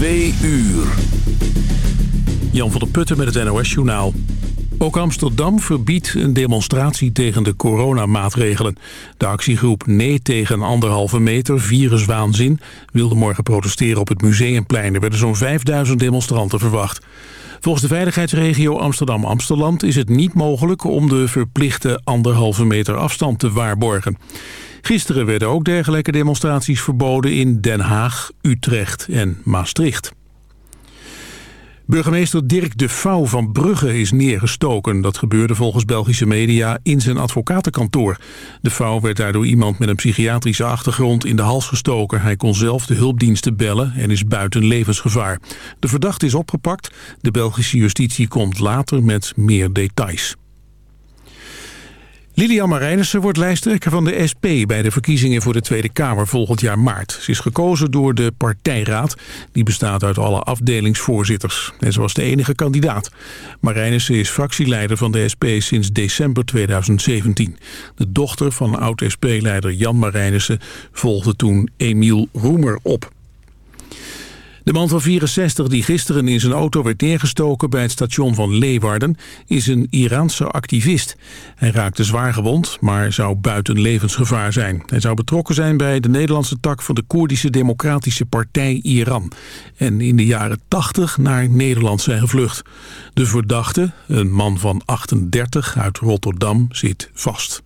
Twee uur. Jan van der Putten met het NOS-journaal. Ook Amsterdam verbiedt een demonstratie tegen de coronamaatregelen. De actiegroep Nee tegen anderhalve meter, viruswaanzin... wilde morgen protesteren op het Museumplein. Er werden zo'n 5000 demonstranten verwacht. Volgens de veiligheidsregio Amsterdam-Amsterland is het niet mogelijk... om de verplichte anderhalve meter afstand te waarborgen. Gisteren werden ook dergelijke demonstraties verboden in Den Haag, Utrecht en Maastricht. Burgemeester Dirk de Vouw van Brugge is neergestoken. Dat gebeurde volgens Belgische media in zijn advocatenkantoor. De Vouw werd daardoor iemand met een psychiatrische achtergrond in de hals gestoken. Hij kon zelf de hulpdiensten bellen en is buiten levensgevaar. De verdachte is opgepakt. De Belgische justitie komt later met meer details. Lilian Marijnissen wordt lijsttrekker van de SP bij de verkiezingen voor de Tweede Kamer volgend jaar maart. Ze is gekozen door de partijraad, die bestaat uit alle afdelingsvoorzitters. En ze was de enige kandidaat. Marijnissen is fractieleider van de SP sinds december 2017. De dochter van oud-SP-leider Jan Marijnissen volgde toen Emiel Roemer op. De man van 64 die gisteren in zijn auto werd neergestoken bij het station van Leeuwarden is een Iraanse activist. Hij raakte zwaar gewond, maar zou buiten levensgevaar zijn. Hij zou betrokken zijn bij de Nederlandse tak van de Koerdische Democratische Partij Iran. En in de jaren 80 naar Nederland zijn gevlucht. De verdachte, een man van 38 uit Rotterdam, zit vast.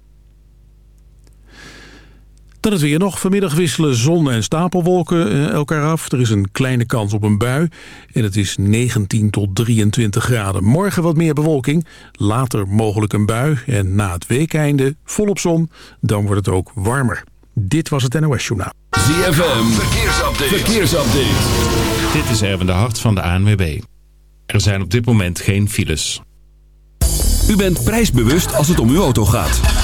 Dan het weer nog. Vanmiddag wisselen zon en stapelwolken eh, elkaar af. Er is een kleine kans op een bui. En het is 19 tot 23 graden. Morgen wat meer bewolking. Later mogelijk een bui. En na het weekeinde volop zon. Dan wordt het ook warmer. Dit was het NOS Journaal. ZFM. Verkeersupdate. Verkeersupdate. Dit is Erwin de Hart van de ANWB. Er zijn op dit moment geen files. U bent prijsbewust als het om uw auto gaat.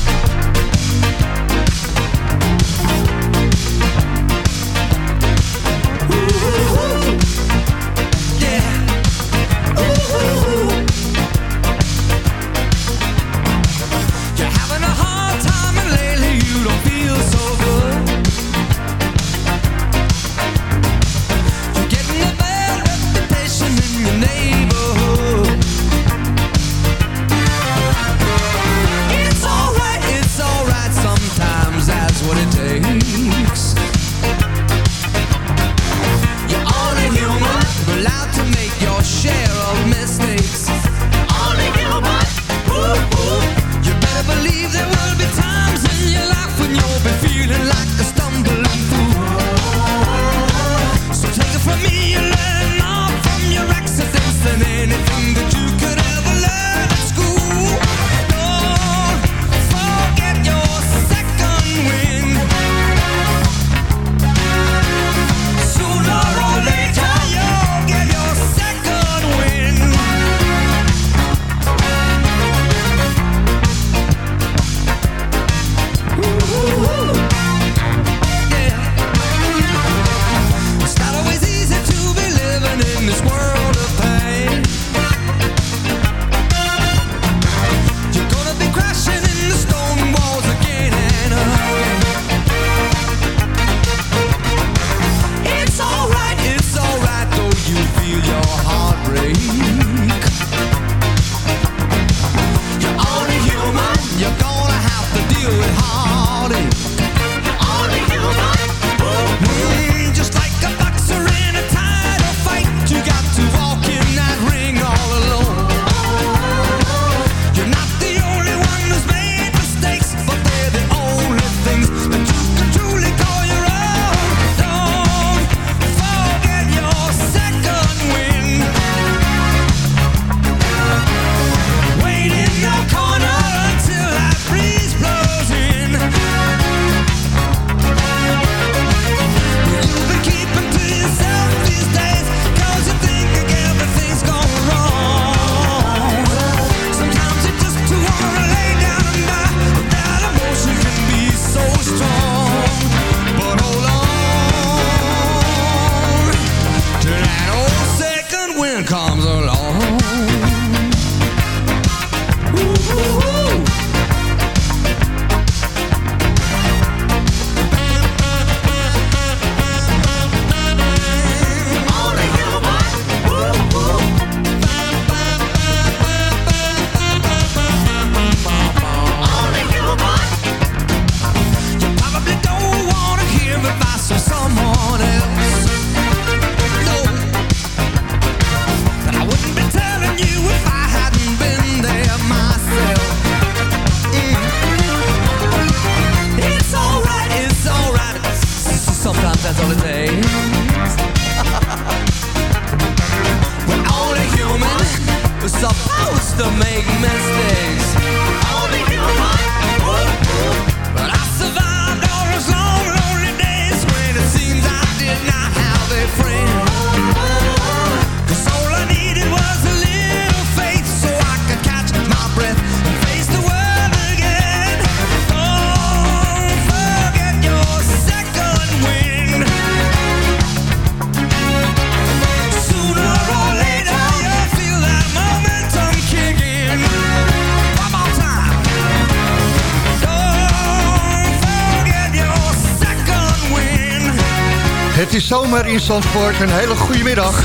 Het is zomer in Zandvoort. Een hele goede middag.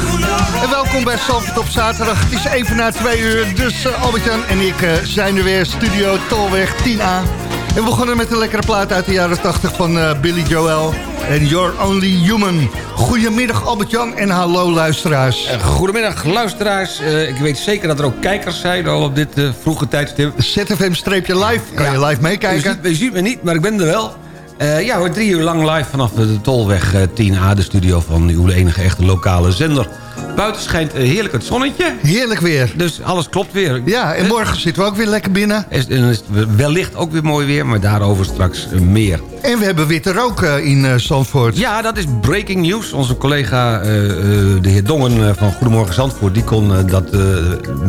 En welkom bij Zandvoort op zaterdag. Het is even na twee uur. Dus uh, Albert-Jan en ik uh, zijn er weer. Studio Tolweg 10A. En we begonnen met een lekkere plaat uit de jaren 80 van uh, Billy Joel. En You're Only Human. Goedemiddag Albert-Jan en hallo luisteraars. Goedemiddag luisteraars. Uh, ik weet zeker dat er ook kijkers zijn al op dit uh, vroege tijdstip. ZFM-live, kan ja. je live meekijken? U ziet, u ziet me niet, maar ik ben er wel. Uh, ja, we drie uur lang live vanaf de Tolweg 10A, de studio van uw enige echte lokale zender. Buiten schijnt heerlijk het zonnetje. Heerlijk weer. Dus alles klopt weer. Ja, en morgen zitten we ook weer lekker binnen. En is wellicht ook weer mooi weer, maar daarover straks meer. En we hebben witte rook in Zandvoort. Ja, dat is breaking news. Onze collega, de heer Dongen van Goedemorgen Zandvoort... die kon dat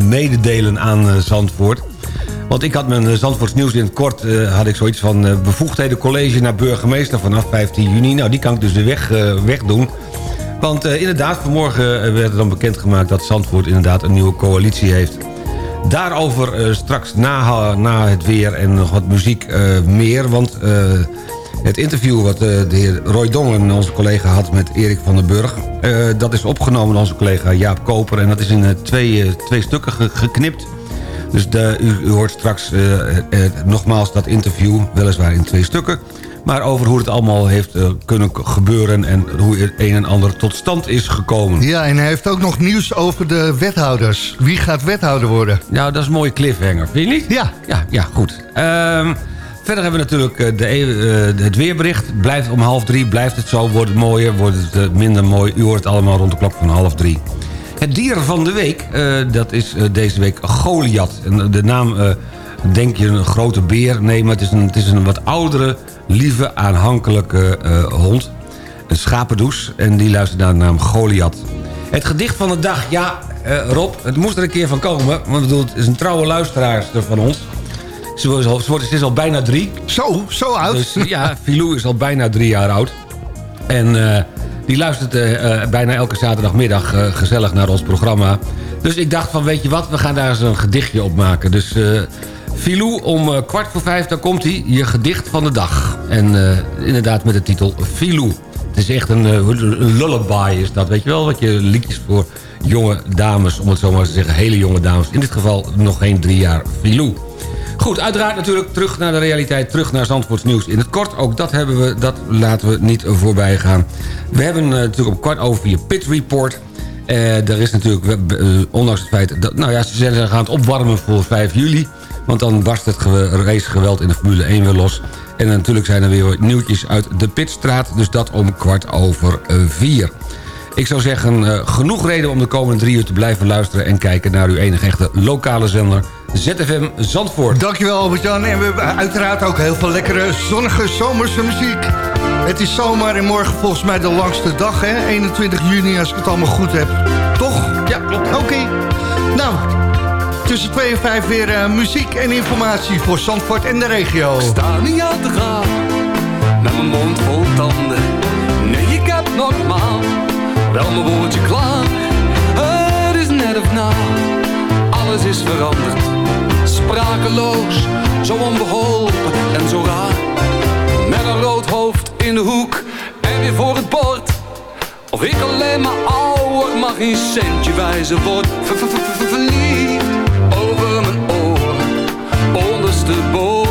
mededelen aan Zandvoort. Want ik had mijn Zandvoorts nieuws in het kort... had ik zoiets van bevoegdheden college naar burgemeester vanaf 15 juni. Nou, die kan ik dus weer weg, wegdoen. Want uh, inderdaad, vanmorgen werd er dan bekendgemaakt... dat Zandvoort inderdaad een nieuwe coalitie heeft. Daarover uh, straks na, na het weer en nog wat muziek uh, meer. Want het interview wat de heer Roy Dongen, onze collega, had met Erik van den Burg... dat is opgenomen door onze collega Jaap Koper. En dat is in twee, twee stukken ge geknipt. Dus de, u, u, hoort straks nogmaals dat interview, weliswaar in twee stukken maar over hoe het allemaal heeft uh, kunnen gebeuren... en hoe het een en ander tot stand is gekomen. Ja, en hij heeft ook nog nieuws over de wethouders. Wie gaat wethouder worden? Nou, dat is een mooie cliffhanger, vind je niet? Ja. Ja, ja goed. Um, verder hebben we natuurlijk de, uh, het weerbericht. Blijft om half drie, blijft het zo, wordt het mooier, wordt het minder mooi. U hoort het allemaal rond de klok van half drie. Het dier van de week, uh, dat is deze week Goliath. En de naam, denk je een grote beer? Nee, maar het is een, het is een wat oudere lieve, aanhankelijke hond. Een schapendoes. En die luistert naar de naam Goliath. Het gedicht van de dag. Ja, uh, Rob, het moest er een keer van komen. Want bedoel, het is een trouwe luisteraar van ons. Ze, is al, ze, is al bijna drie. Zo, zo oud? Dus, ja, Filou is al bijna drie jaar oud. En uh, die luistert bijna elke zaterdagmiddag gezellig naar ons programma. Dus ik dacht van, weet je wat, we gaan daar eens een gedichtje op maken. Dus Filou, om kwart voor vijf, dan komt hij, je gedicht van de dag. En inderdaad met de titel Filou. Het is echt een, een lullaby is dat, weet je wel? Wat je liedjes voor jonge dames, om het zo maar te zeggen, hele jonge dames. In dit geval nog geen drie jaar Filou. Goed, uiteraard natuurlijk terug naar de realiteit, terug naar Zandvoorts nieuws. In het kort, ook dat hebben we, dat laten we niet voorbij gaan. We hebben natuurlijk op kwart over je Pit Report... Uh, er is natuurlijk, uh, ondanks het feit dat... nou ja, ze zijn gaan het opwarmen voor 5 juli. Want dan barst het racegeweld in de Formule 1 weer los. En natuurlijk zijn er weer nieuwtjes uit de Pitstraat. Dus dat om kwart over vier. Ik zou zeggen, genoeg reden om de komende drie uur te blijven luisteren... en kijken naar uw enige echte lokale zender, ZFM Zandvoort. Dankjewel Albert-Jan. En we hebben uiteraard ook heel veel lekkere zonnige zomerse muziek. Het is zomer en morgen volgens mij de langste dag, hè? 21 juni, als ik het allemaal goed heb. Toch? Ja, klopt. Oké. Okay. Nou, tussen 2 en 5 weer uh, muziek en informatie voor Zandvoort en de regio. Ik sta niet aan te gaan, met mijn mond vol tanden. Nee, ik heb normaal, wel mijn woordje klaar. Het is net of na, alles is veranderd. Sprakeloos, zo onbeholpen en zo raar. Met een rood hoofd in de hoek en weer voor het bord. Of ik alleen maar ouder mag geen centje wijzen word. Verliefd over mijn oren, ondersteboven.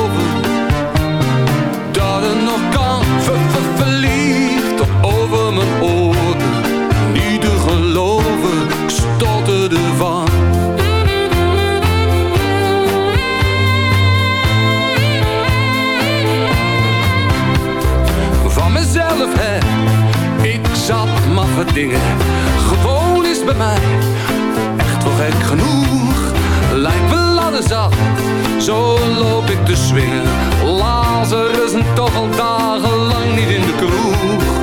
Dingen. Gewoon is bij mij echt wel gek genoeg lijkt ladder zat. Zo loop ik te swingen. Lazarus en toch al dagenlang niet in de kroeg.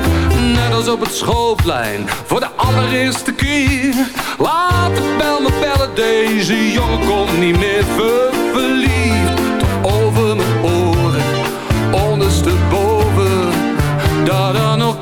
Net als op het schoolplein, voor de allereerste keer. Laat de bel me bellen, deze jongen komt niet meer ver verliefd. Tot over mijn oren, ondersteboven. Dat er nog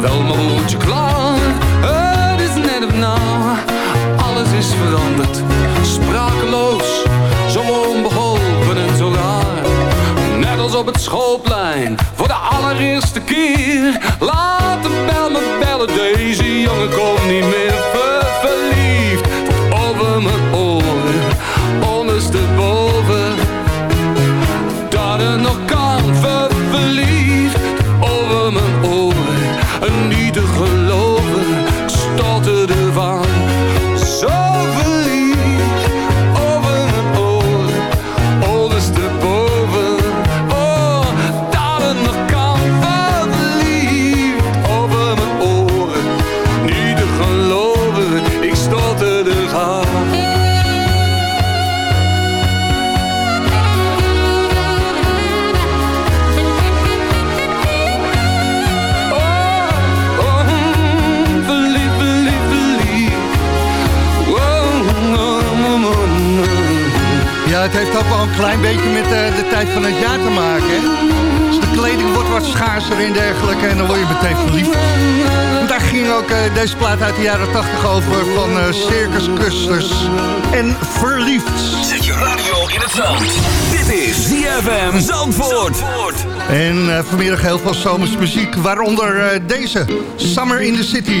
Wel mijn woordje klaar, het is net of na. Alles is veranderd, sprakeloos, zo onbeholpen en zo raar. Net als op het schoolplein, voor de allereerste keer. Laat de bel me bellen, deze jongen komt niet meer. Klein beetje met eh, de tijd van het jaar te maken. Dus de kleding wordt wat schaarser en dergelijke en dan word je meteen verliefd. En daar ging ook eh, deze plaat uit de jaren 80 over van eh, Circus Custers en Verliefd. Zet je radio in het zand. Dit is ZFM Zandvoort. En eh, vanmiddag heel veel zomers muziek, waaronder deze, Summer in the City.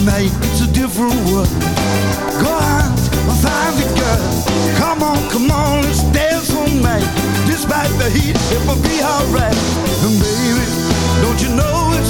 But night it's a different world. Go out and find the girl. Come on, come on, let's dance all night. Despite the heat, it will be alright. And baby, don't you know it's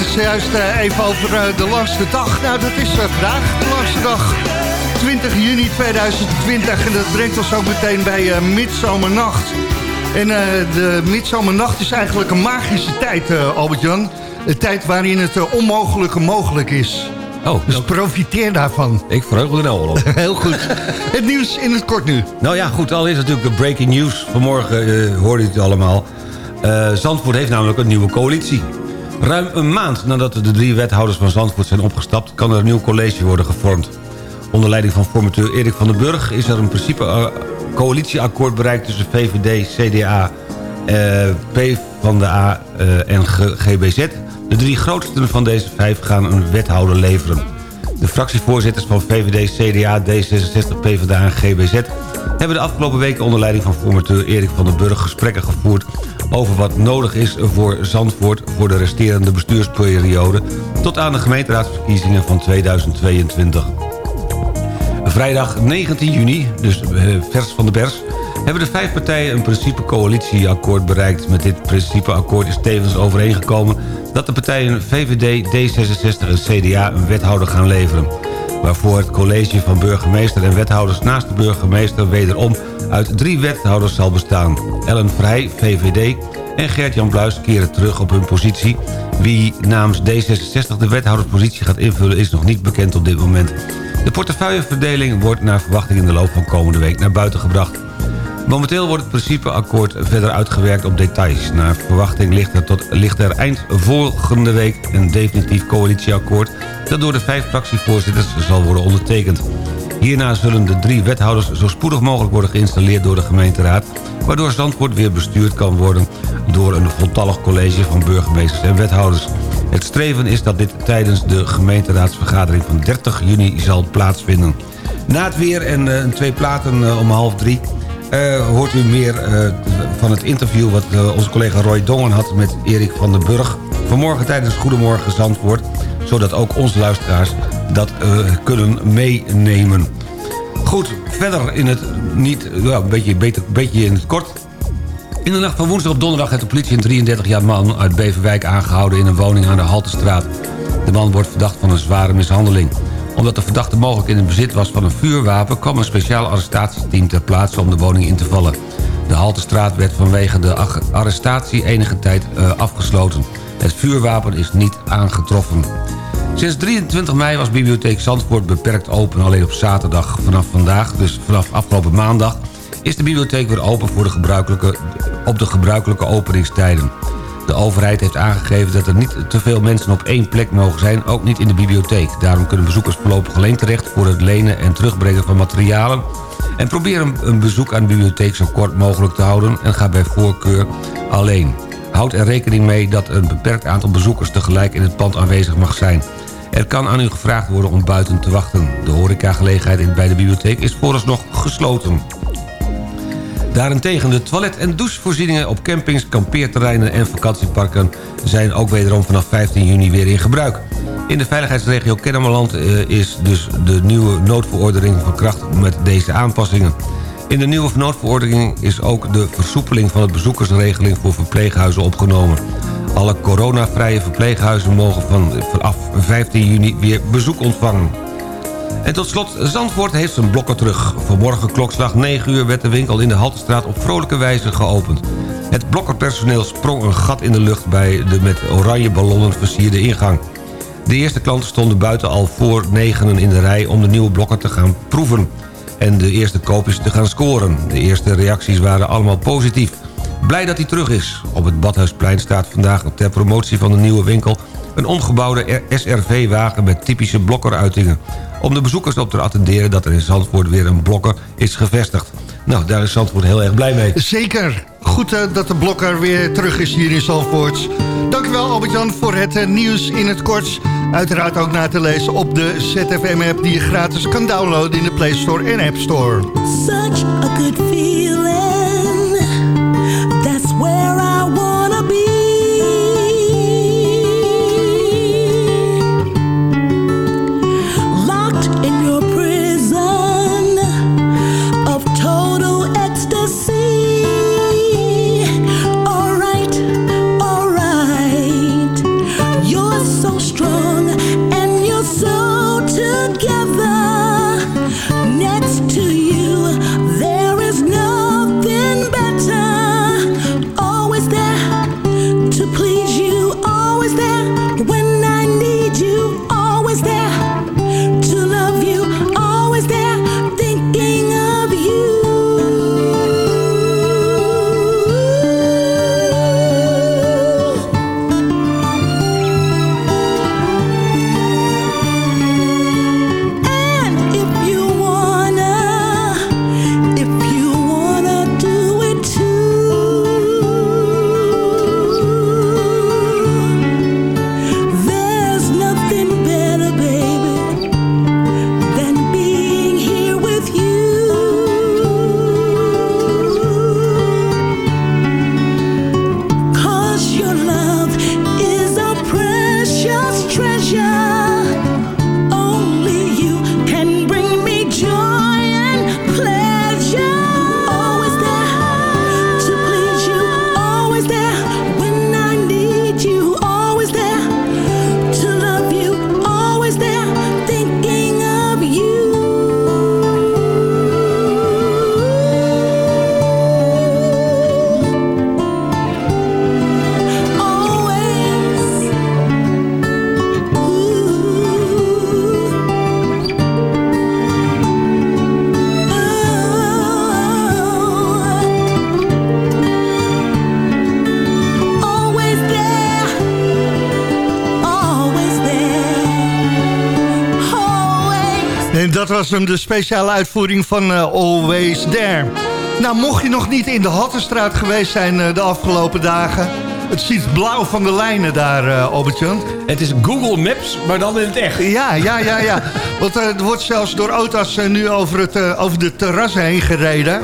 Het zojuist eh, even over eh, de langste dag. Nou, dat is eh, vandaag de langste dag. 20 juni 2020. En dat brengt ons ook meteen bij eh Midzomernacht. En de Midzomernacht is eigenlijk een magische tijd, Albert-Jan. Een tijd waarin het onmogelijke mogelijk is. Oh, Dus profiteer daarvan. Ik verheug me er nou al op. Heel goed. Het nieuws in het kort nu. Nou ja, goed, al is natuurlijk de breaking news. Vanmorgen hoorde u het allemaal. Zandvoort heeft namelijk een nieuwe coalitie. Ruim een maand nadat de drie wethouders van Zandvoort zijn opgestapt... kan er een nieuw college worden gevormd. Onder leiding van formateur Erik van den Burg... is er een principe eh, coalitieakkoord bereikt tussen VVD, CDA, eh, P van de A eh, en GBZ. De drie grootsten van deze vijf gaan een wethouder leveren. De fractievoorzitters van VVD, CDA, D66, PvdA en GBZ... hebben de afgelopen weken onder leiding van formateur Erik van den Burg... gesprekken gevoerd over wat nodig is voor Zandvoort... voor de resterende bestuursperiode... tot aan de gemeenteraadsverkiezingen van 2022. Vrijdag 19 juni, dus eh, vers van de pers... hebben de vijf partijen een principe-coalitieakkoord bereikt. Met dit principeakkoord is tevens overeengekomen... dat de partijen VVD, D66 en CDA een wethouder gaan leveren. Waarvoor het college van burgemeester en wethouders naast de burgemeester... wederom uit drie wethouders zal bestaan. Ellen Vrij, VVD en Gert-Jan Bluis keren terug op hun positie. Wie namens D66 de wethouderspositie gaat invullen is nog niet bekend op dit moment. De portefeuilleverdeling wordt naar verwachting in de loop van komende week naar buiten gebracht. Momenteel wordt het principeakkoord verder uitgewerkt op details. Naar verwachting ligt er, tot, ligt er eind volgende week een definitief coalitieakkoord... dat door de vijf fractievoorzitters zal worden ondertekend. Hierna zullen de drie wethouders zo spoedig mogelijk worden geïnstalleerd door de gemeenteraad... waardoor Zandvoort weer bestuurd kan worden door een voltallig college van burgemeesters en wethouders. Het streven is dat dit tijdens de gemeenteraadsvergadering van 30 juni zal plaatsvinden. Na het weer en eh, twee platen eh, om half drie... eh, hoort u meer van het interview wat onze collega Roy Dongen had met Erik van den Burg. Vanmorgen tijdens Goedemorgen Zandvoort. Zodat ook onze luisteraars dat eh, kunnen meenemen. Goed, verder in het niet, ja, een beetje, beter, beetje in het kort. In de nacht van woensdag op donderdag heeft de politie een 33-jaar man uit Beverwijk aangehouden in een woning aan de Haltestraat. De man wordt verdacht van een zware mishandeling. Omdat de verdachte mogelijk in het bezit was van een vuurwapen... kwam een speciaal arrestatieteam ter plaatse om de woning in te vallen. De Haltestraat werd vanwege de arrestatie enige tijd eh, afgesloten. Het vuurwapen is niet aangetroffen. Sinds 23 mei was Bibliotheek Zandvoort beperkt open. Alleen op zaterdag vanaf vandaag, dus vanaf afgelopen maandag... is de bibliotheek weer open voor de gebruikelijke, op de gebruikelijke openingstijden. De overheid heeft aangegeven dat er niet te veel mensen op één plek mogen zijn... ook niet in de bibliotheek. Daarom kunnen bezoekers voorlopig alleen terecht... voor het lenen en terugbrengen van materialen... en probeer een, bezoek aan de bibliotheek zo kort mogelijk te houden... en ga bij voorkeur alleen. Houd er rekening mee dat een beperkt aantal bezoekers... tegelijk in het pand aanwezig mag zijn. Er kan aan u gevraagd worden om buiten te wachten. De horecagelegenheid bij de bibliotheek is vooralsnog gesloten. Daarentegen de toilet- en douchevoorzieningen op campings, kampeerterreinen en vakantieparken zijn ook wederom vanaf 15 juni weer in gebruik. In de veiligheidsregio Kennemerland eh, is dus de nieuwe noodverordening van kracht met deze aanpassingen. In de nieuwe noodverordening is ook de versoepeling van de bezoekersregeling voor verpleeghuizen opgenomen. Alle coronavrije verpleeghuizen mogen van, vanaf 15 juni weer bezoek ontvangen. En tot slot, Zandvoort heeft zijn blokken terug. Vanmorgen klokslag 9 uur werd de winkel in de Haltestraat op vrolijke wijze geopend. Het blokkerpersoneel sprong een gat in de lucht bij de met oranje ballonnen versierde ingang. De eerste klanten stonden buiten al voor negenen in de rij om de nieuwe blokken te gaan proeven. En de eerste koopjes te gaan scoren. De eerste reacties waren allemaal positief. Blij dat hij terug is. Op het Badhuisplein staat vandaag ter promotie van de nieuwe winkel... een omgebouwde SRV-wagen met typische blokkeruitingen. Om de bezoekers op te attenderen dat er in Zandvoort weer een blokker is gevestigd. Nou, daar is Zandvoort heel erg blij mee. Zeker. Goed eh, dat de blokker weer terug is hier in Zandvoort. Dankjewel Albert-Jan voor het eh, nieuws in het kort. Uiteraard ook na te lezen op de ZFM-app... die je gratis kan downloaden in de Play Store en App Store. Such a good feeling. Was hem, de speciale uitvoering van uh, Always There. Nou, mocht je nog niet in de Hattenstraat geweest zijn uh, de afgelopen dagen... Het ziet blauw van de lijnen daar, uh, Albert-Jan. Het is Google Maps, maar dan in het echt. Ja, ja, ja, ja. Want uh, er wordt zelfs door auto's uh, nu over, het, over de terrassen heen gereden.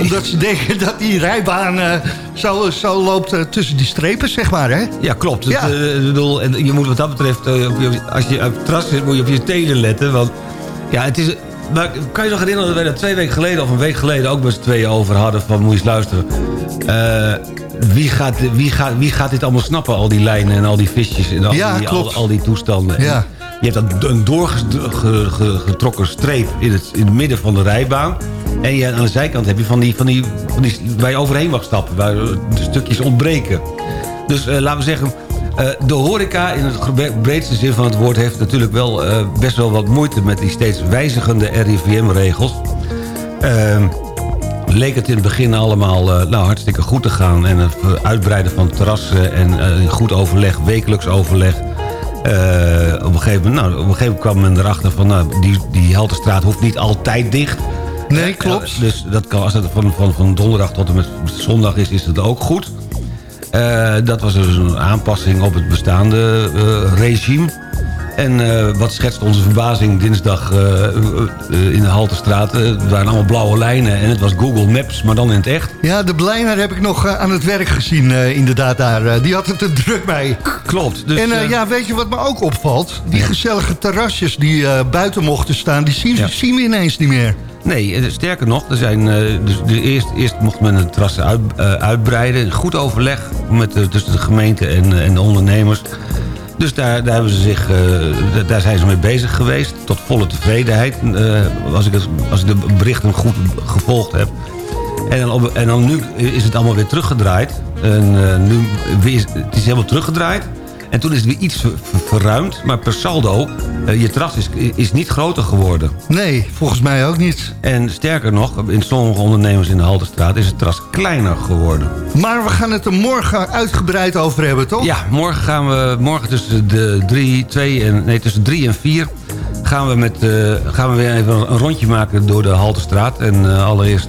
Omdat ze denken dat die rijbaan zo, zo loopt tussen die strepen, zeg maar. Hè? Ja, klopt. Ja. Het, bedoel, en je moet wat dat betreft, als je op het terras zit, moet je op je tenen letten. Want ja, het is... Maar kan je nog herinneren dat wij dat twee weken geleden of een week geleden ook met z'n tweeën over hadden van moet je eens luisteren. wie, gaat, wie, gaat, wie gaat dit allemaal snappen, al die lijnen en al die visjes en al, ja, die, al, al, die toestanden. Ja. Je hebt een doorgetrokken streep in het, in het midden van de rijbaan. En je, aan de zijkant heb je van die, van die, van die waar je overheen mag stappen, waar de stukjes ontbreken. Dus uh, laten we zeggen, de horeca in het breedste zin van het woord... heeft natuurlijk wel uh, best wel wat moeite met die steeds wijzigende RIVM-regels. Uh, leek het in het begin allemaal nou, hartstikke goed te gaan... en het uitbreiden van terrassen en goed overleg, wekelijks overleg... op, een gegeven moment, nou, op een gegeven moment kwam men erachter van... Nou, die, die Helterstraat hoeft niet altijd dicht... Nee, klopt. dus dat kan, als het van, van, van donderdag tot en met zondag is, is het ook goed. Uh, dat was dus een aanpassing op het bestaande uh, regime. En uh, wat schetst onze verbazing dinsdag in de Haltestraat? het waren allemaal blauwe lijnen en het was Google Maps, maar dan in het echt. Ja, de Blijner heb ik nog aan het werk gezien inderdaad daar. die had het er druk bij. Klopt. Dus, en ja, weet je wat me ook opvalt? Die gezellige terrasjes die buiten mochten staan, die zien, ja. zien we ineens niet meer. Nee, sterker nog, er zijn, dus eerst, eerst mocht men het terrassen uit, uh, uitbreiden. Goed overleg met tussen de gemeente en, en de ondernemers. Dus daar, daar, hebben ze zich, uh, daar zijn ze mee bezig geweest. Tot volle tevredenheid, uh, als, ik het, als ik de berichten goed gevolgd heb. En dan, en dan nu is het allemaal weer teruggedraaid. En nu is het is helemaal teruggedraaid. En toen is het weer iets verruimd. Maar per saldo, uh, je terras is, is niet groter geworden. Nee, volgens mij ook niet. En sterker nog, in sommige ondernemers in de Halterstraat... is het terras kleiner geworden. Maar we gaan het er morgen uitgebreid over hebben, toch? Ja, morgen gaan we morgen tussen de drie, twee en, nee, tussen drie en vier gaan we, met, uh, gaan we weer even een rondje maken door de Halterstraat. En uh, allereerst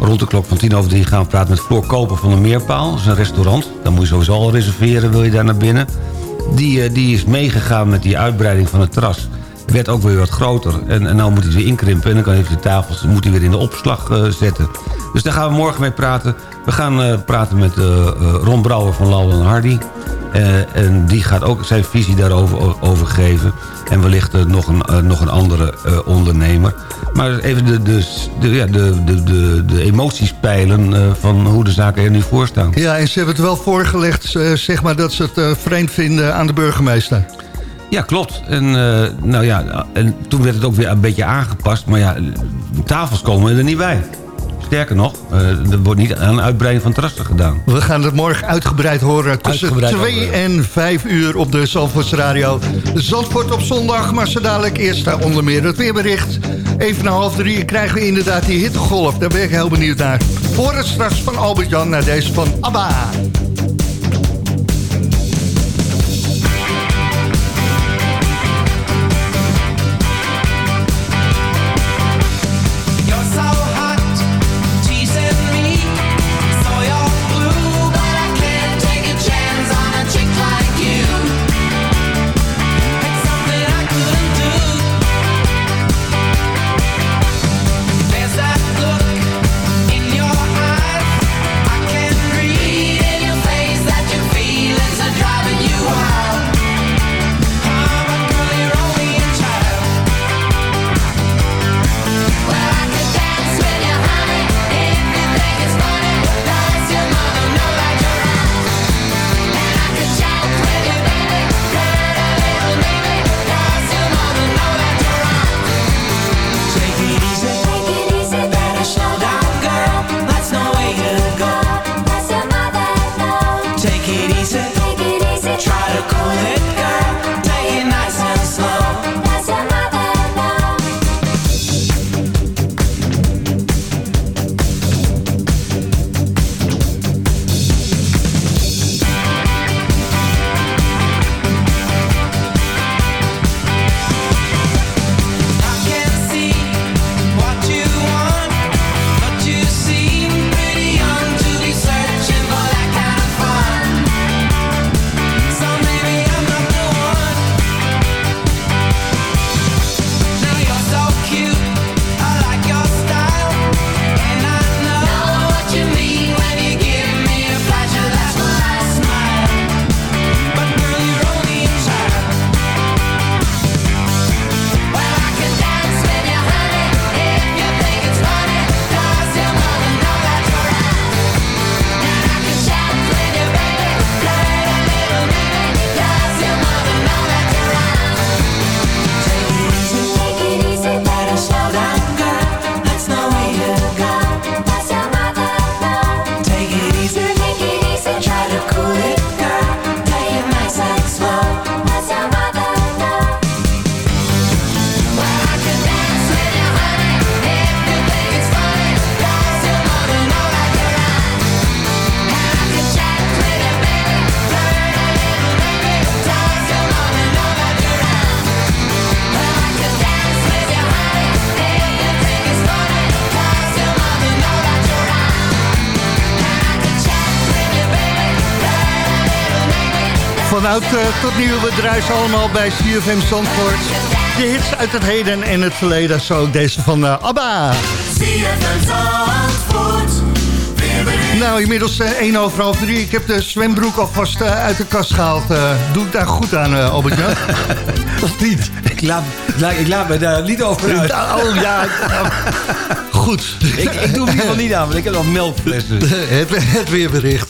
rond de klok van tien over drie gaan we praten met Floor Koper van de Meerpaal. Dat is een restaurant. Dan moet je sowieso al reserveren, wil je daar naar binnen. Die, uh, die is meegegaan met die uitbreiding van het terras. Werd ook weer wat groter. En, en nu moet hij weer inkrimpen. En dan kan hij de tafels moet hij weer in de opslag uh, zetten. Dus daar gaan we morgen mee praten. We gaan uh, praten met Ron Brouwer van Lauw en Hardy. en die gaat ook zijn visie daarover over geven. En wellicht nog, een, nog een andere ondernemer. Maar even de, de, de, ja, de, de, de, de emoties peilen van hoe de zaken er nu voor staan. Ja, en ze hebben het wel voorgelegd, zeg maar, dat ze het vreemd vinden aan de burgemeester. Ja, klopt. En, nou ja, en toen werd het ook weer een beetje aangepast. Maar ja, tafels komen er niet bij. Sterker nog, uh, er wordt niet aan uitbreiding van terrassen gedaan. We gaan het morgen uitgebreid horen tussen 2 en 5 uur op de Zandvoorts Radio. Zandvoort op zondag, maar zo dadelijk eerst onder meer het weerbericht. Even na half drie krijgen we inderdaad die hittegolf. Daar ben ik heel benieuwd naar. Voor het straks van Albert-Jan naar deze van ABBA. Oud eh, tot nieuw, we draaien ze allemaal bij CFM Zandvoort. De hits uit het heden en het verleden, zo ook deze van eh, ABBA. CFM Zandvoort. Nou, inmiddels eh 1 over half 3. Ik heb de zwembroek alvast eh, uit de kast gehaald. Eh, doe ik daar goed aan, eh, Albert-Jan? Of niet? Ik laat, ik laat, ik laat me daar niet over uit. Oh ja, goed. Ik, ik doe hem in ieder geval niet aan, want ik heb nog melkflessen. Het, het weerbericht.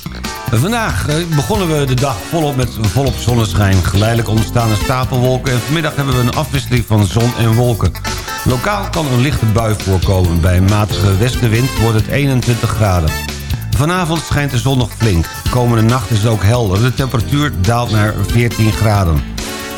Vandaag eh, begonnen we de dag volop met volop zonneschijn. Geleidelijk ontstaan er stapelwolken en vanmiddag hebben we een afwisseling van zon en wolken. Lokaal kan een lichte bui voorkomen. Bij een matige westenwind wordt het 21 graden. Vanavond schijnt de zon nog flink. Komende nacht is het ook helder. De temperatuur daalt naar 14 graden.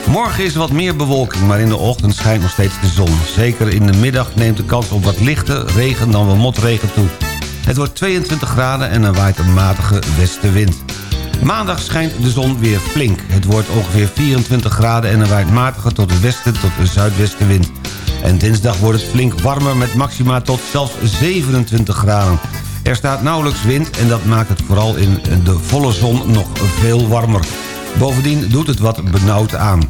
Morgen is wat meer bewolking, maar in de ochtend schijnt nog steeds de zon. Zeker in de middag neemt de kans op wat lichte regen dan wel motregen toe. Het wordt 22 graden en er waait een matige westenwind. Maandag schijnt de zon weer flink. Het wordt ongeveer 24 graden en er waait matige tot westen tot zuidwestenwind. En dinsdag wordt het flink warmer met maxima tot zelfs 27 graden. Er staat nauwelijks wind en dat maakt het vooral in de volle zon nog veel warmer. Bovendien doet het wat benauwd aan.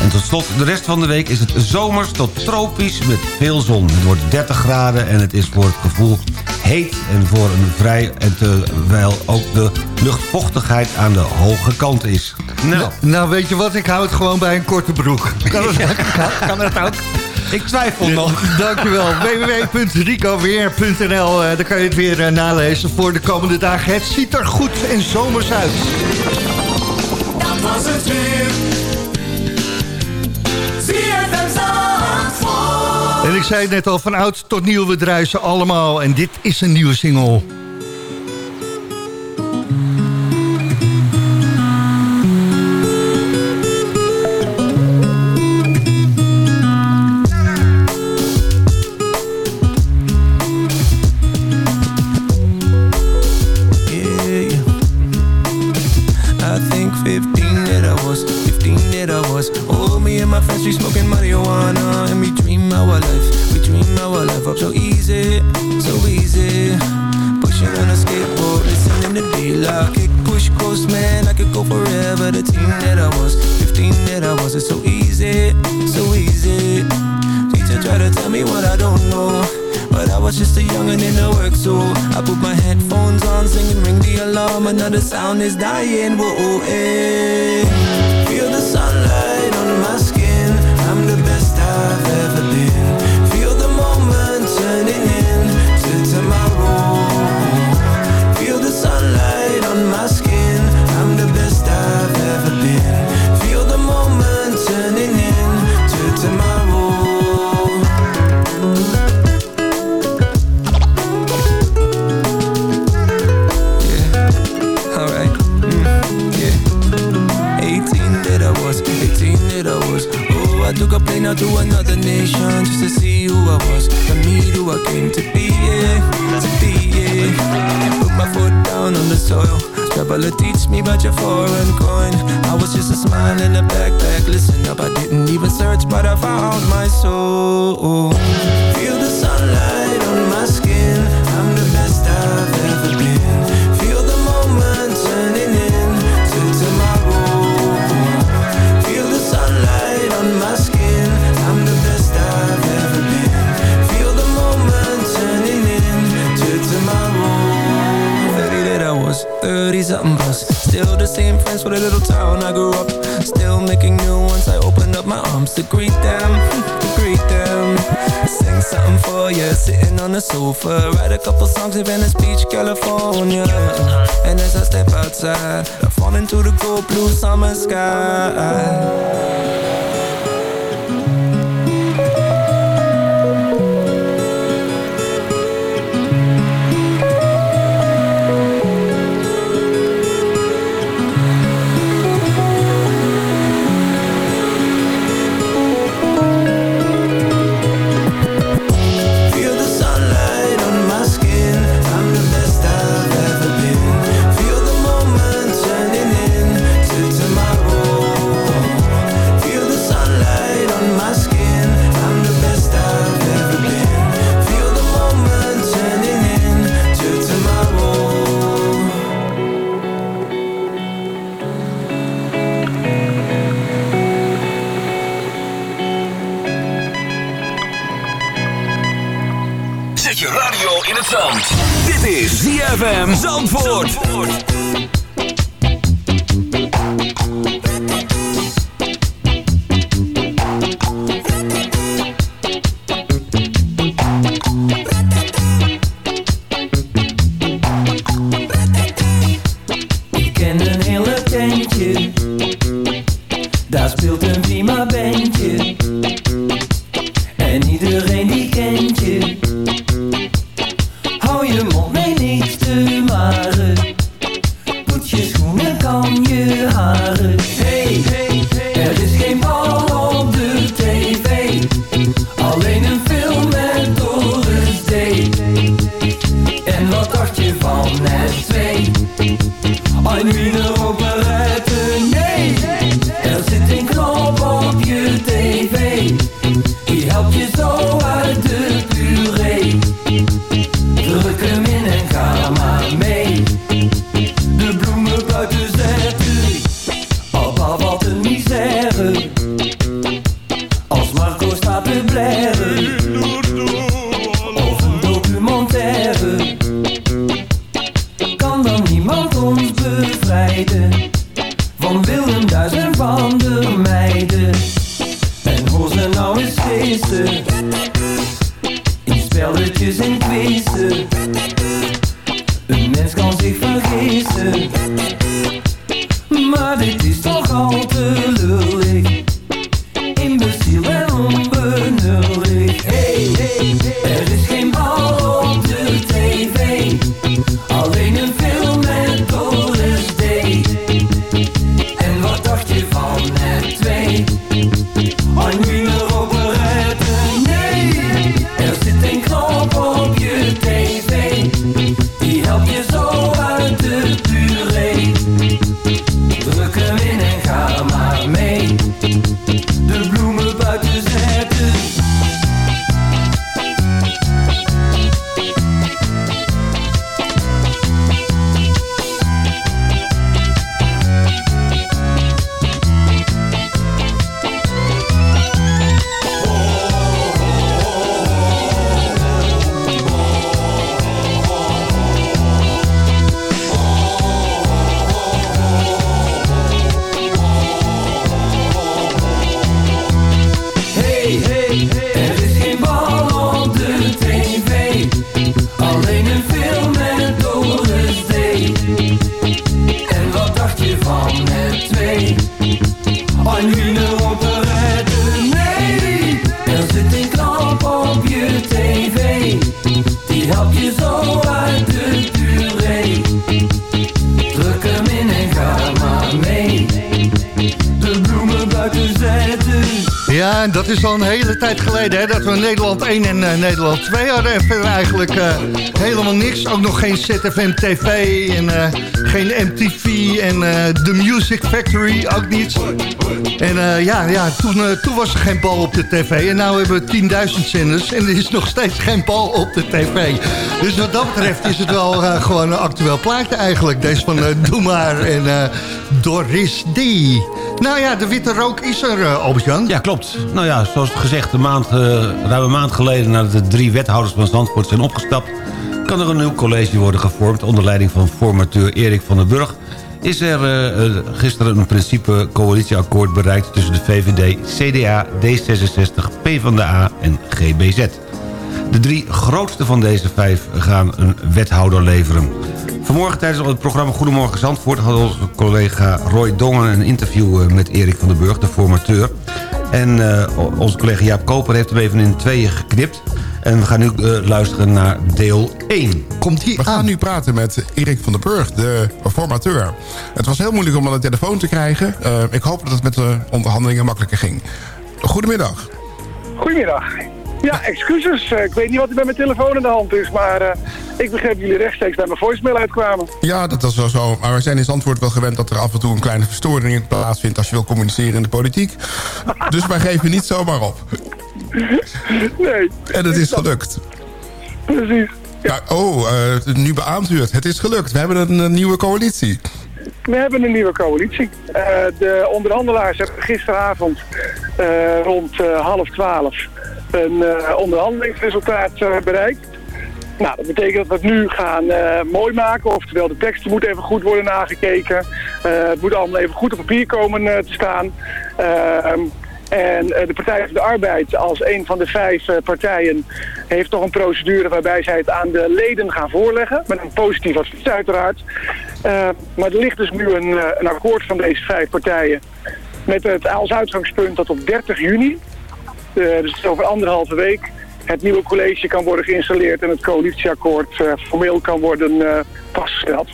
En tot slot, de rest van de week is het zomers tot tropisch met veel zon. Het wordt 30 graden en het is voor het gevoel heet en voor een vrij... en terwijl ook de luchtvochtigheid aan de hoge kant is. Nou, Nou, weet je wat? Ik hou het gewoon bij een korte broek. Kan het, kan, kan het ook? ik twijfel nog. Dankjewel. www.ricoweer.nl eh, Daar kan je het weer eh, nalezen voor de komende dagen. Het ziet er goed en zomers uit. Dat was het weer. En ik zei het net al, van oud tot nieuw, we ze allemaal. En dit is een nieuwe single. Try to tell me what I don't know. But I was just a youngin' in the work, so I put my headphones on, singing, ring the alarm. Another sound is dying. Whoa, eh. Feel the sunlight out to another nation Just to see who I was. And meet who I came to be, yeah To be, yeah. Put my foot down on the soil. Travel to teach me about your foreign coin. I was just a smile in a backpack. Listen up, I didn't even search But I found my soul. Feel the sunlight on my skin Still the same friends for the little town I grew up. Still making new ones I open up my arms to greet them To greet them. Sing something for you Sitting on the sofa. Write a couple songs in Venice Beach, California. And as I step outside I fall into the cold blue summer sky En dat is al een hele tijd geleden hè, dat we Nederland 1 en eh, Nederland 2 hadden. En verder eigenlijk eh, helemaal niks. Ook nog geen ZFM TV en eh, geen MTV en eh The Music Factory ook niet. En eh, ja, ja toen, eh, toen was er geen bal op de tv. En nu hebben we 10.000 zenders en er is nog steeds geen bal op de tv. Dus wat dat betreft is het wel eh, gewoon een actueel plaatje eigenlijk. Deze van eh, Doe Maar en eh, Doris D. Nou ja, de witte rook is er, eh, Albert-Jan. Ja, klopt. Nou ja, zoals gezegd, een maand, eh, ruim een maand geleden... nadat de drie wethouders van Zandvoort zijn opgestapt... kan er een nieuw college worden gevormd... onder leiding van formateur Erik van den Burg... is er eh, gisteren een principe coalitieakkoord bereikt... tussen de VVD, CDA, D66, PvdA en GBZ. De drie grootste van deze vijf gaan een wethouder leveren. Vanmorgen tijdens het programma Goedemorgen Zandvoort... had onze collega Roy Dongen een interview eh, met Erik van den Burg, de formateur. En eh, onze collega Jaap Koper heeft hem even in tweeën geknipt. En we gaan nu eh, luisteren naar deel 1. Komt hier We gaan nu praten met Erik van den Burg, de formateur. Het was heel moeilijk om aan de telefoon te krijgen. Eh, ik hoop dat het met de onderhandelingen makkelijker ging. Goedemiddag. Goedemiddag. Ja, excuses. Eh, Ik weet niet wat er met mijn telefoon in de hand is, maar eh, ik begreep dat jullie rechtstreeks bij mijn voicemail uitkwamen. Ja, dat is wel zo. Maar we zijn in Zandvoort wel gewend dat er af en toe een kleine verstoring plaatsvindt als je wil communiceren in de politiek. dus wij geven niet zomaar op. Nee. En het is gelukt. Precies. Ja, oh, eh, nu beaamt u het. Het is gelukt. We hebben een, een nieuwe coalitie. We hebben een nieuwe coalitie. De onderhandelaars hebben gisteravond rond half twaalf een eh, onderhandelingsresultaat eh, bereikt. Nou, dat betekent dat we het nu gaan eh, mooi maken. Oftewel, de teksten moeten even goed worden nagekeken. Het moet allemaal even goed op papier komen te staan. Ehm, en de Partij van de Arbeid als een van de vijf partijen heeft toch een procedure waarbij zij het aan de leden gaan voorleggen. Met een positief advies uiteraard. Eh, maar er ligt dus nu een, een akkoord van deze vijf partijen. Met het als uitgangspunt dat op 30 juni, dus over anderhalve week, het nieuwe college kan worden geïnstalleerd en het coalitieakkoord eh, formeel kan worden eh, vastgesteld.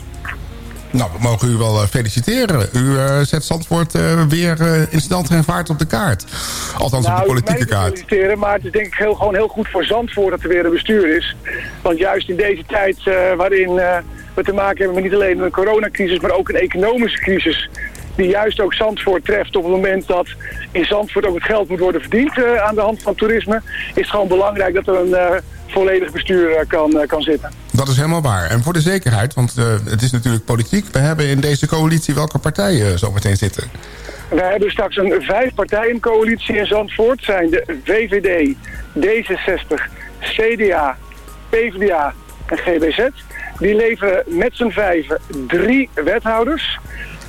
Nou, we mogen u wel eh, feliciteren. U eh, zet Zandvoort eh, weer eh, in stand en vaart op de kaart. Althans op de Nou, politieke kaart. feliciteren, maar het is denk ik heel, gewoon heel goed voor Zandvoort dat er weer een bestuur is. Want juist in deze tijd eh, waarin eh, we te maken hebben met niet alleen een coronacrisis, maar ook een economische crisis. Die juist ook Zandvoort treft op het moment dat in Zandvoort ook het geld moet worden verdiend eh, aan de hand van toerisme. Is het gewoon belangrijk dat er een eh, volledig bestuur eh, kan, kan zitten. Dat is helemaal waar. En voor de zekerheid, want het is natuurlijk politiek... we hebben in deze coalitie welke partijen zometeen zitten. We hebben straks een vijfpartijencoalitie in Zandvoort. zijn de VVD, D66, CDA, PvdA en GBZ. Die leveren met z'n vijven drie wethouders.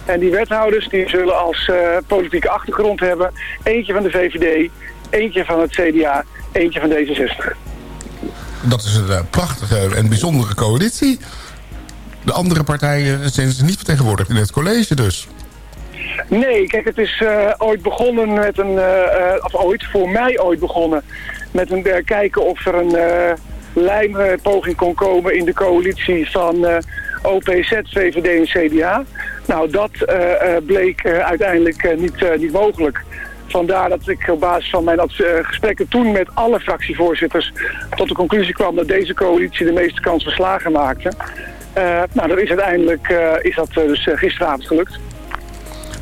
En die wethouders die zullen als eh, politieke achtergrond hebben... eentje van de VVD, eentje van het CDA, eentje van D66. Dat is een eh, prachtige en bijzondere coalitie. De andere partijen zijn ze niet vertegenwoordigd in het college dus. Nee, kijk, het is eh, ooit begonnen met een, of ooit, voor mij ooit begonnen, met een kijken of er een lijmpoging kon komen in de coalitie van OPZ, VVD en CDA. Nou, dat eh, eh, bleek eh, uiteindelijk niet, niet mogelijk. Vandaar dat ik op basis van mijn gesprekken toen met alle fractievoorzitters tot de conclusie kwam dat deze coalitie de meeste kans van slagen maakte. Nou, dat is uiteindelijk is dat dus gisteravond gelukt.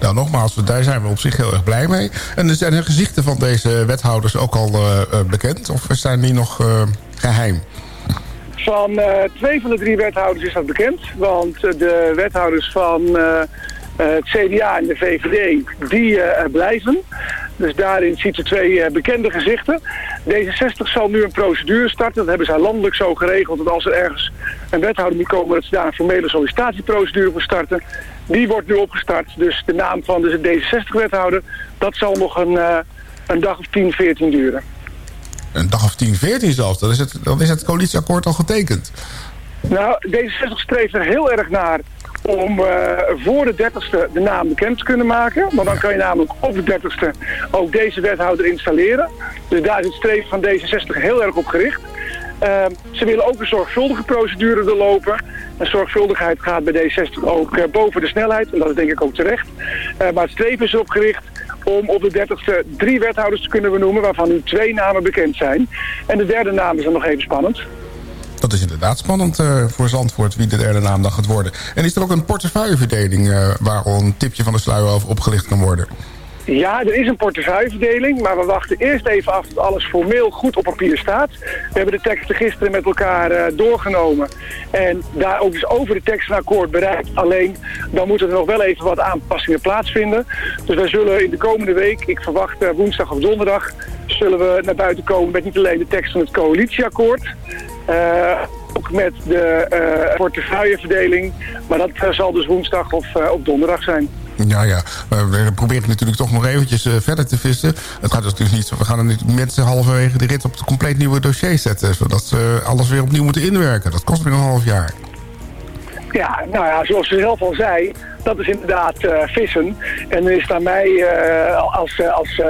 Nou, nogmaals, daar zijn we op zich heel erg blij mee. En zijn de gezichten van deze wethouders ook al bekend? Of zijn die nog eh, geheim? Van eh, twee van de drie wethouders is dat bekend. Want eh, de wethouders van eh, het CDA en de VVD, die blijven. Dus daarin ziet ze twee bekende gezichten. D66 zal nu een procedure starten. Dat hebben zij landelijk zo geregeld. Dat als er ergens een wethouder moet komen... dat ze daar een formele sollicitatieprocedure voor starten. Die wordt nu opgestart. Dus de naam van de D66-wethouder... dat zal nog een, een dag of 10, 14 duren. Een dag of 10, 14 zelfs. Dan is het, dan is het coalitieakkoord al getekend. Nou, D66 streeft er heel erg naar om eh, voor de 30ste de naam bekend te kunnen maken. Want dan kan je namelijk op de 30ste ook deze wethouder installeren. Dus daar is het streven van D66 heel erg op gericht. Eh, ze willen ook een zorgvuldige procedure doorlopen. En zorgvuldigheid gaat bij D60 ook eh, boven de snelheid. En dat is denk ik ook terecht. Eh, maar het streven is erop gericht om op de 30ste drie wethouders te kunnen benoemen... waarvan nu twee namen bekend zijn. En de derde naam is dan nog even spannend. Dat is inderdaad spannend eh, voor Zandvoort wie de derde naam dan gaat worden. En is er ook een portefeuilleverdeling uh, een tipje van de sluier over opgelicht kan worden? Ja, er is een portefeuilleverdeling, maar we wachten eerst even af tot alles formeel goed op papier staat. We hebben de teksten gisteren met elkaar uh, doorgenomen en daar ook eens over de tekst een akkoord bereikt. Alleen, dan moeten er nog wel even wat aanpassingen plaatsvinden. Dus wij zullen in de komende week, ik verwacht uh, woensdag of donderdag, zullen we naar buiten komen met niet alleen de tekst van het coalitieakkoord, uh, ook met de portefeuilleverdeling. Maar dat zal dus woensdag of, of donderdag zijn. Ja, ja. We proberen natuurlijk toch nog eventjes uh, verder te vissen. Het gaat dus niet We gaan mensen halverwege de rit op het compleet nieuwe dossier zetten. Zodat ze alles weer opnieuw moeten inwerken. Dat kost weer een half jaar. Ja, nou ja, zoals ze zelf al zei, dat is inderdaad uh, vissen. En dan is aan mij uh, als... als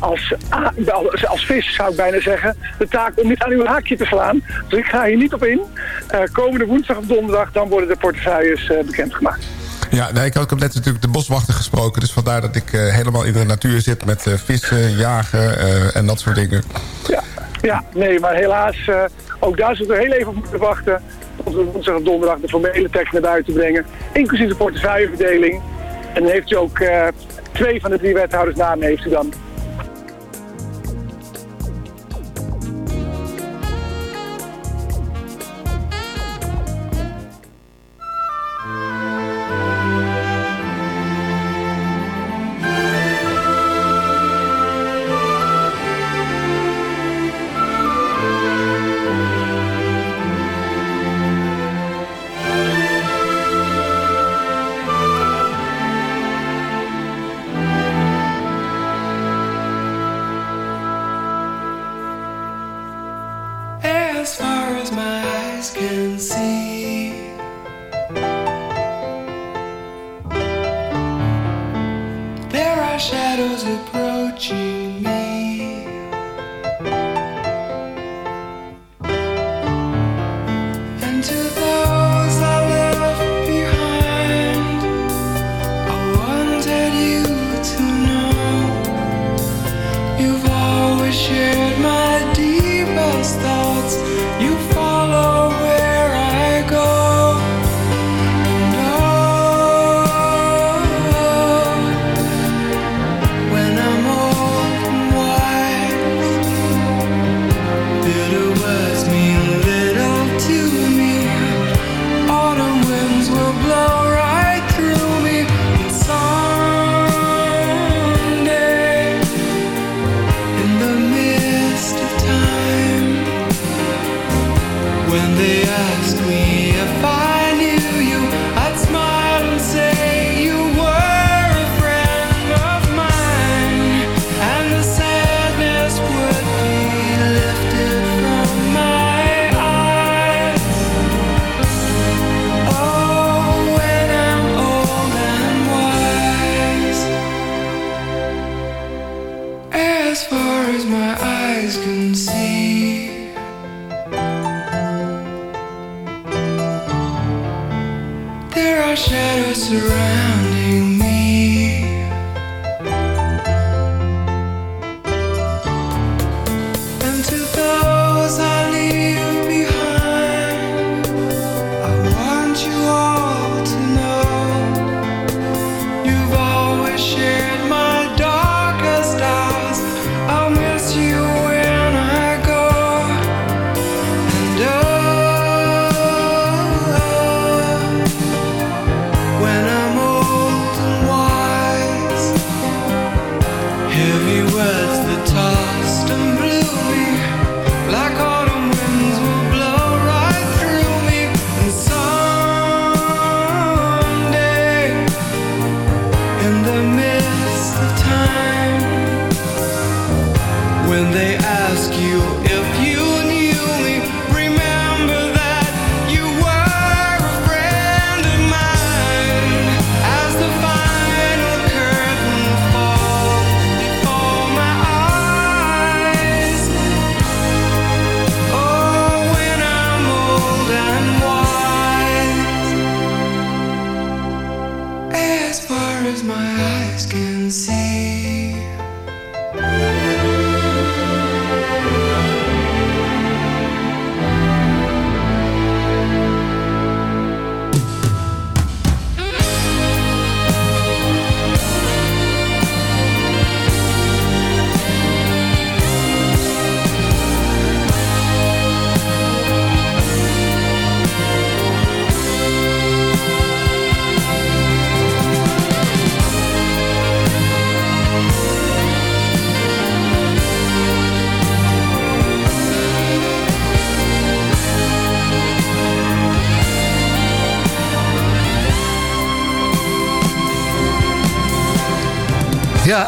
als, als, als vis zou ik bijna zeggen, de taak om niet aan uw haakje te slaan. Dus ik ga hier niet op in. Komende woensdag of donderdag, dan worden de portefeuilles uh, bekendgemaakt. Ja, nee, ik heb net natuurlijk de boswachter gesproken. Dus vandaar dat ik uh, helemaal in de natuur zit met uh, vissen, jagen en dat soort dingen. Ja, ja nee, maar helaas, ook daar zullen we heel even op moeten wachten... tot we woensdag of donderdag de formele tekst naar buiten brengen. Inclusief de portefeuilleverdeling. En dan heeft u ook twee van de drie wethoudersnamen heeft u dan.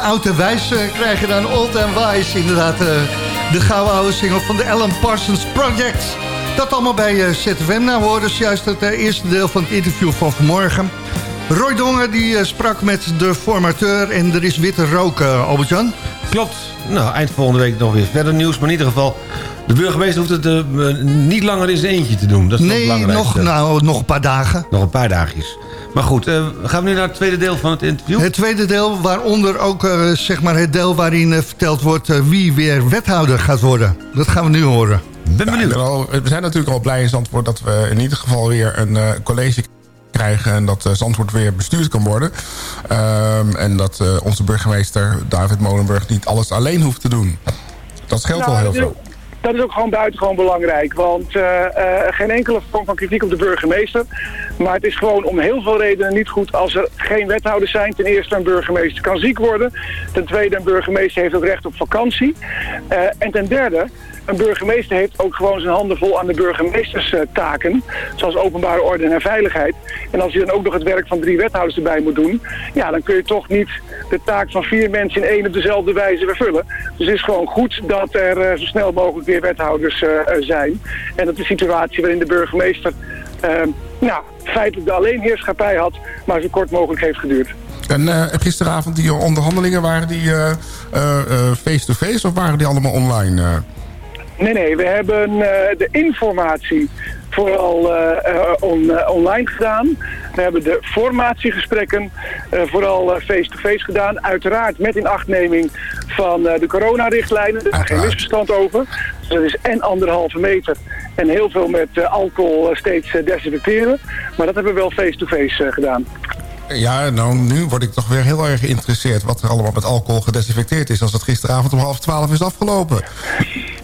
Oud en wijs eh, krijg je dan old en wise. Inderdaad, eh, de gouden oude single van de Alan Parsons Project. Dat allemaal bij eh, ZFM. Nou, we hoorden dus juist het eerste deel van het interview van vanmorgen. Roy Dongen die sprak met de formateur en er is witte rook, Albert-Jan. Klopt. Nou, eind volgende week nog weer verder nieuws. Maar in ieder geval, de burgemeester hoeft het niet langer in zijn eentje te doen. Dat is Nee, belangrijkste. nog, nou, nog een paar dagen. Nog een paar dagjes. Maar goed, eh, gaan we nu naar het tweede deel van het interview? Het tweede deel, waaronder ook eh, zeg maar het deel waarin eh, verteld wordt... eh, wie weer wethouder gaat worden. Dat gaan we nu horen. Ben benieuwd. we zijn natuurlijk al blij in Zandvoort dat we in ieder geval weer een eh, college krijgen... en dat eh, Zandvoort weer bestuurd kan worden. Ehm, en dat eh, onze burgemeester David Molenburg niet alles alleen hoeft te doen. Dat scheelt Nou, wel heel veel. Dat is ook gewoon buitengewoon belangrijk. Want eh, eh, geen enkele vorm van kritiek op de burgemeester. Maar het is gewoon om heel veel redenen niet goed als er geen wethouders zijn. Ten eerste, een burgemeester kan ziek worden. Ten tweede, een burgemeester heeft ook recht op vakantie. Eh, en ten derde, een burgemeester heeft ook gewoon zijn handen vol aan de burgemeesterstaken, zoals openbare orde en veiligheid. En als je dan ook nog het werk van drie wethouders erbij moet doen, ja, dan kun je toch niet de taak van vier mensen in één op dezelfde wijze vervullen. Dus het is gewoon goed dat er eh, zo snel mogelijk weer wethouders eh, eh, zijn. En dat de situatie waarin de burgemeester eh, nou, feitelijk de alleenheerschappij had, maar zo kort mogelijk heeft geduurd. En eh, gisteravond die onderhandelingen, waren die face-to-face of waren die allemaal online? Nee, nee, we hebben eh, de informatie vooral eh, eh, on- online gedaan. We hebben de formatiegesprekken vooral face-to-face gedaan. Uiteraard met inachtneming van de coronarichtlijnen. Er is geen misverstand over. Dus dat is en anderhalve meter en heel veel met alcohol steeds desinfecteren. Maar dat hebben we wel face-to-face eh, gedaan. Ja, nou, nu word ik toch weer heel erg geïnteresseerd... wat er allemaal met alcohol gedesinfecteerd is... als het gisteravond om half twaalf is afgelopen.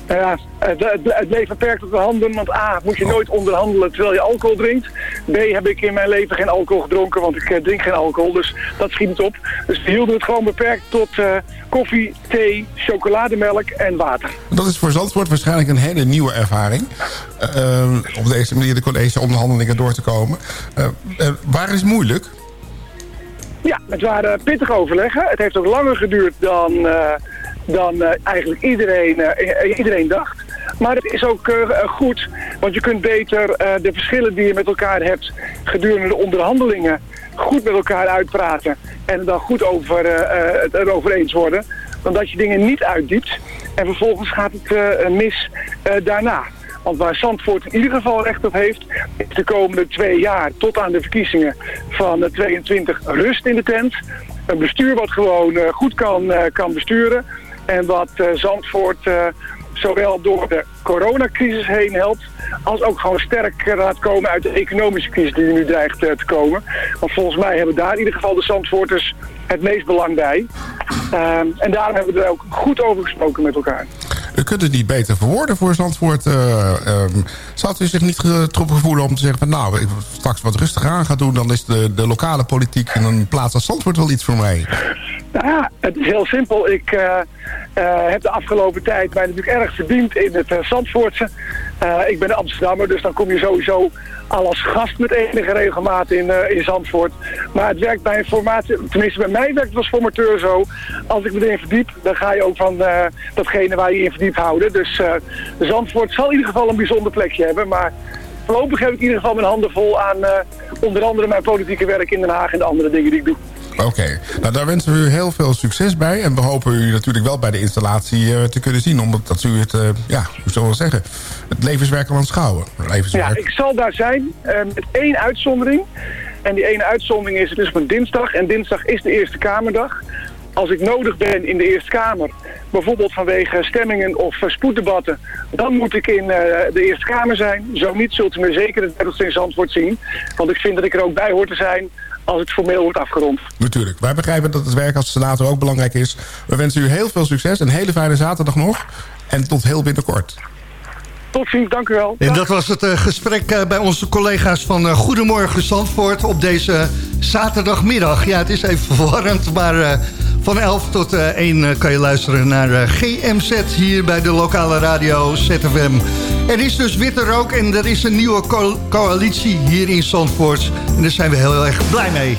Ja, het, het, het bleef beperkt tot de handen. Want A, moet je nooit onderhandelen terwijl je alcohol drinkt. B, heb ik in mijn leven geen alcohol gedronken, want ik eh, drink geen alcohol. Dus dat schiet niet op. Dus we hielden het gewoon beperkt tot eh, koffie, thee, chocolademelk en water. Dat is voor Zandvoort waarschijnlijk een hele nieuwe ervaring. Eh, eh, op deze manier de collegeonderhandelingen door te komen. Waar is moeilijk? Ja, het waren pittige overleggen. Het heeft ook langer geduurd dan, eh, dan eh, eigenlijk iedereen, eh, iedereen dacht. Maar het is ook goed, want je kunt beter de verschillen die je met elkaar hebt gedurende de onderhandelingen goed met elkaar uitpraten en dan goed over, het erover eens worden, dan dat je dingen niet uitdiept en vervolgens gaat het mis daarna. Want waar Zandvoort in ieder geval recht op heeft, is de komende twee jaar tot aan de verkiezingen van eh, 22 rust in de tent. Een bestuur wat gewoon eh, goed kan, eh, kan besturen en wat eh, Zandvoort eh, zowel door de coronacrisis heen helpt, als ook gewoon sterk eh, laat komen uit de economische crisis die nu dreigt eh, te komen. Want volgens mij hebben daar in ieder geval de Zandvoorters het meest belang bij. Ehm, en daarom hebben we er ook goed over gesproken met elkaar. U kunt het niet beter verwoorden voor Zandvoort. eh ehm, zou u zich niet getroffen voelen om te zeggen... Van, nou, ik straks wat rustiger aan ga doen... dan is de, de lokale politiek in een plaats als Zandvoort wel iets voor mij. Nou ja, het is heel simpel. Ik eh, eh, heb de afgelopen tijd mij natuurlijk erg verdiend in het uh, Zandvoortse. Eh, ik ben Amsterdammer, dus dan kom je sowieso al als gast met enige regelmaat in, eh, in Zandvoort. Maar het werkt bij een formatie, tenminste bij mij werkt het als formateur zo. Als ik me erin verdiep, dan ga je ook van eh, datgene waar je in verdiept houden. Dus eh, Zandvoort zal in ieder geval een bijzonder plekje hebben. Maar voorlopig heb ik in ieder geval mijn handen vol aan eh, onder andere mijn politieke werk in Den Haag en de andere dingen die ik doe. Oké, nou daar wensen we u heel veel succes bij. En we hopen u natuurlijk wel bij de installatie eh, te kunnen zien. Omdat dat u het, eh, ja, hoe zullen we zeggen, het levenswerk kan aanschouwen. Levenswerk. Ja, ik zal daar zijn eh, met één uitzondering. En die ene uitzondering is, het is op dinsdag. En dinsdag is de Eerste Kamerdag. Als ik nodig ben in de Eerste Kamer, bijvoorbeeld vanwege stemmingen of spoeddebatten, dan moet ik in de Eerste Kamer zijn. Zo niet zult u me zeker het Bertelsteins antwoord zien. Want ik vind dat ik er ook bij hoor te zijn als het formeel wordt afgerond. Natuurlijk. Wij begrijpen dat het werk als senator ook belangrijk is. We wensen u heel veel succes. Een hele fijne zaterdag nog. En tot heel binnenkort. Tot ziens, dank u wel. En dat was het eh, gesprek eh, bij onze collega's van eh, Goedemorgen Zandvoort op deze zaterdagmiddag. Ja, het is even verwarrend, maar van 11 tot eh 1 eh, kan je luisteren naar GMZ hier bij de lokale radio ZFM. Er is dus witte rook en er is een nieuwe co- coalitie hier in Zandvoort. En daar zijn we heel erg blij mee.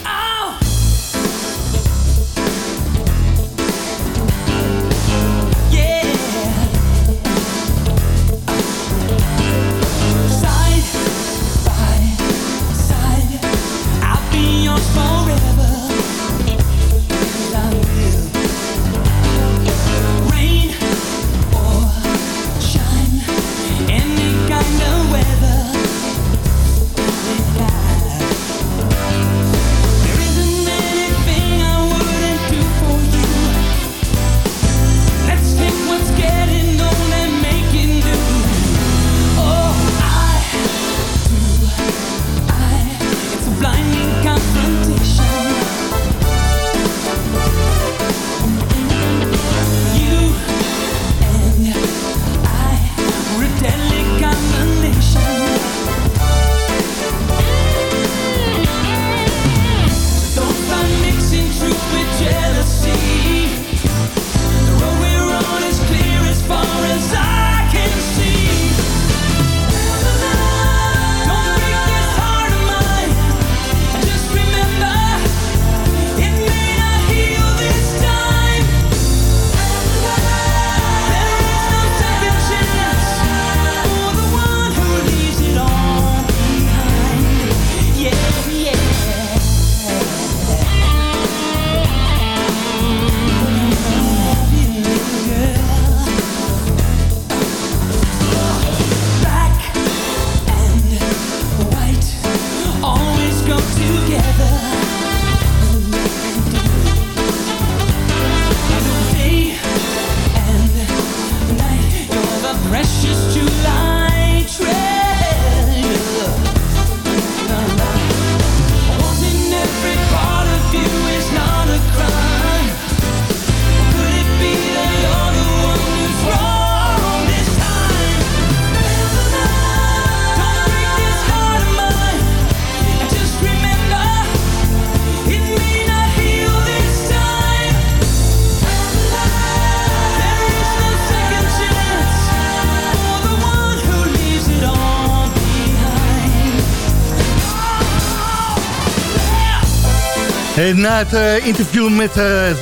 Eh, na het eh, interview met eh,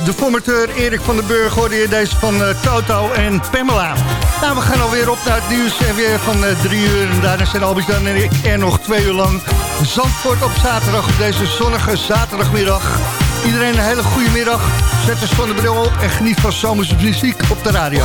de formateur Erik van den Burg... hoorde je deze van Toto en Pamela. Nou, we gaan alweer op naar het nieuws en weer van drie uur. En daarna zijn Albert en ik er nog twee uur lang. Zandvoort op zaterdag, op deze zonnige zaterdagmiddag. Iedereen een hele goede middag. Zet de bril op en geniet van zomers muziek op de radio.